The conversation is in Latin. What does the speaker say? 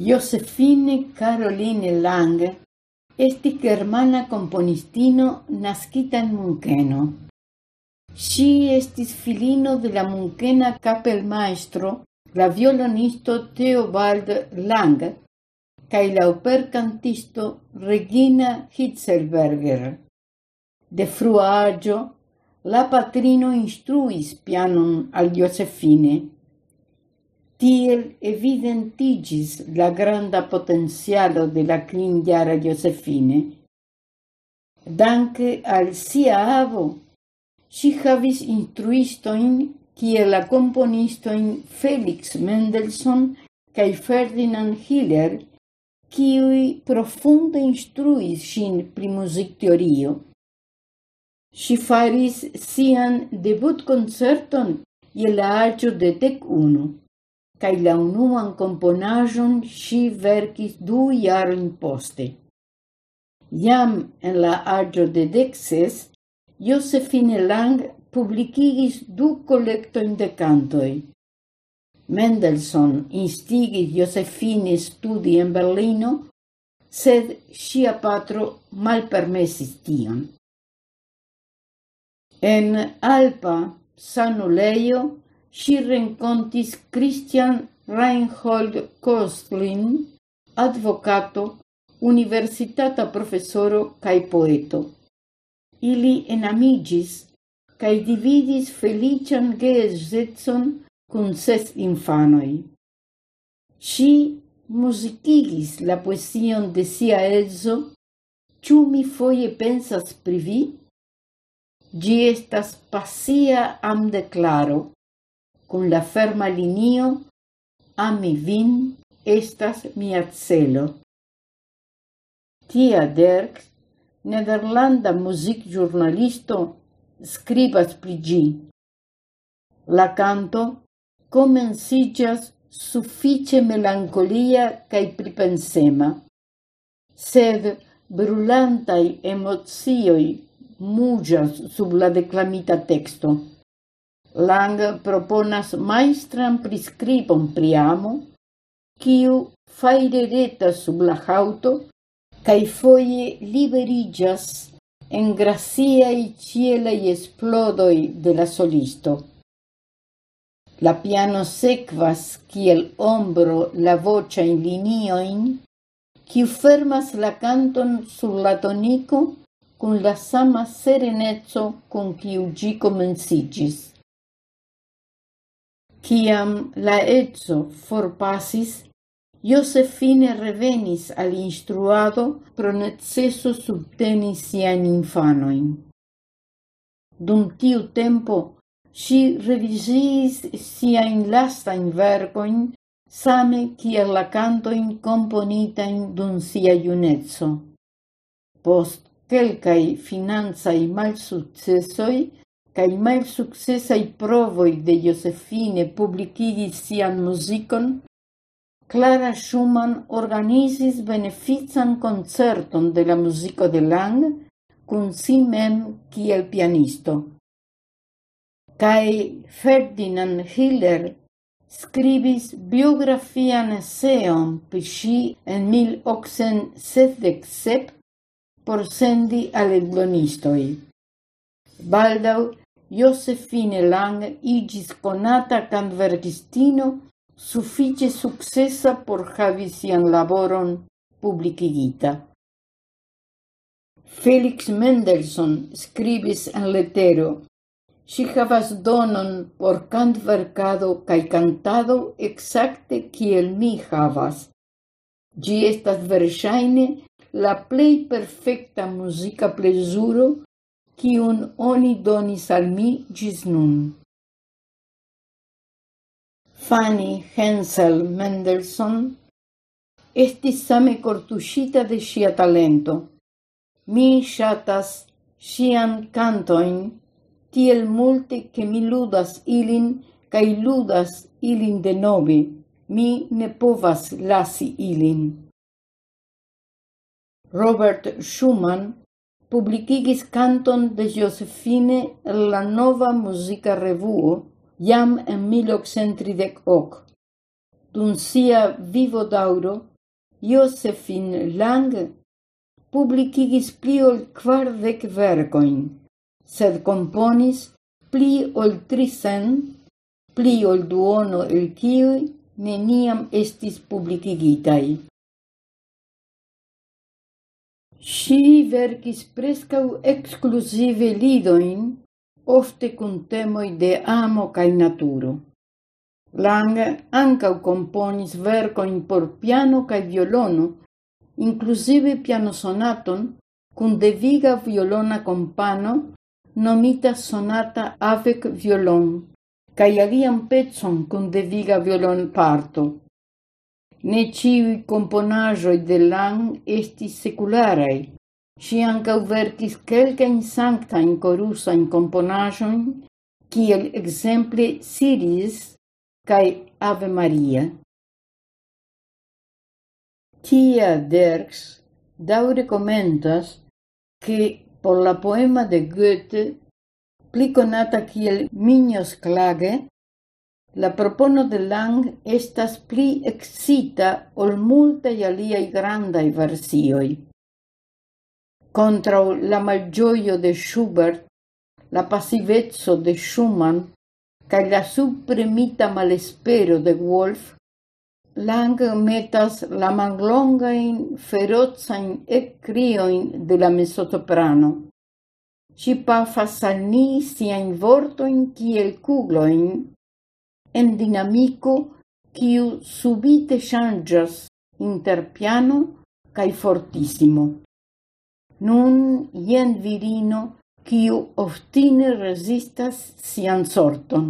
Josefine Caroline Lang esti germana componistino nascita in Munkeno. Si estis filino de la munkena capelmaestro, la violonisto Theobald Lang cae la opercantisto Regina Hitzelberger. De frua agio, la patrino instruis pianon al Josefine. Tiel evidentigis la granda potenzialo de la klinjara Josefine. Danke al sia avo, si havis instruistoin kiel la componistoin Felix Mendelssohn cae Ferdinand Hiller, kiui profunde instruis sin pri muzikteorio. Si faris sian debutconcerton je la agio de dek unu cae la unuan componajon si vercis du jarojn poste. Jam en la agio de dekses, Josephine Lang publicigis du collectoin de cantoi. Mendelssohn instigis Josephine studi en Berlino, sed sia patro malpermesis tion. En Alpa Sanuleio, si rencontis Christian Reinhold Kostlin, advocato, universitata professoro cae poeto. Ili enamigis cae dividis felician geesetson cun ses infanoi. Si musicigis la poesion de sia elzo, ciu mi foie pensas privi? Gi estas pasia am declaro, con la ferma linio ami vin estas mia celo. Tia Derk, nederlanda music giornalisto, scribas pri gi. La canto comencijas suffice melancolia cae pripensema, sed brulantai emozioi mugias sub la declamita texto. Lang proponas maestran priskribon priamo, quiu kiu sub la haŭto cae foie liberigas en graciaj cielei esplodoi de la solisto. La piano sequas kiel ombro la voce in linioin, quiu fermas la canton sur la tonico cun la sama serenezzo con quiu gi comencigis. Ciam la etzo forpasis, Josefine revenis al instruado pro necesso subteni sian infanoin. Dum tiu tempo, si revisis siain lastain vergoin, same kiel la cantoin componitain dun sia iunezzo. Post quelcai finanzai malsuccessoi, kaj successai provoi de Josefine publicigi sian musicon, Clara Schumann organizis benefican concerton de la musico de Lang cun si mem kiel pianisto. Cae Ferdinand Hiller scribis biografian eseon pi ŝi en 1877 por sendi al eldonistoj. Baldau Josefine Lang igis conata canvergistino suffice successa por havi sian laboron publicigita. Felix Mendelssohn scribis en letero Si havas donon por cantvercado cae cantado exacte kiel mi havas. Gi estas versaine la plei perfecta musica plesuro kiun oni donis al mi gis nun. Fanny Hensel Mendelssohn estis same cortuŝita de sia talento. Mi shatas sian cantoin tiel multe che mi ludas ilin cae ludas ilin de nove. Mi ne povas lasi ilin. Robert Schumann publikigis kanton de Josefine la nova muzika revuo jam en 1838. Dun sia vivo dauro, Josephine Lang publikigis pli ol quardec verkojn, sed komponis pli ol tricent, pli ol duono el kiuj neniam estis publikigitaj. Si verkis prescau exclusive lidoin, ofte cun temoi de amo cae naturo. Lang ancau componis vercoin por piano cae violono, inkluzive pianosonaton cun deviga violona compano, nomita sonata avec violon, cae aliam pecon cun deviga violon parto. Ne ciui componajoi de Lang estis secularei. Si ancau verkis kelkajn sanktajn korusajn komponaĵojn, kiel exemple Siris cae Ave Maria. Tia Derks dau komentas ke por la poema de Goethe, pli conata kiel Miños Klage, La propono de Lang estas pli excita ol multaj aliaj grandaj versioj. Contra la malgioio de Schubert, la passivezzo de Schumann kaj la supremita malespero de Wolf, Lang metas la manglongain ferozain ecrioin de la mesotoprano. Ci pafas al ni siain vortoin kiel kuglojn en dinamico kiu subite ŝanĝas inter piano cae fortissimo. Nun jen virino kiu oftine resistas sian sorton.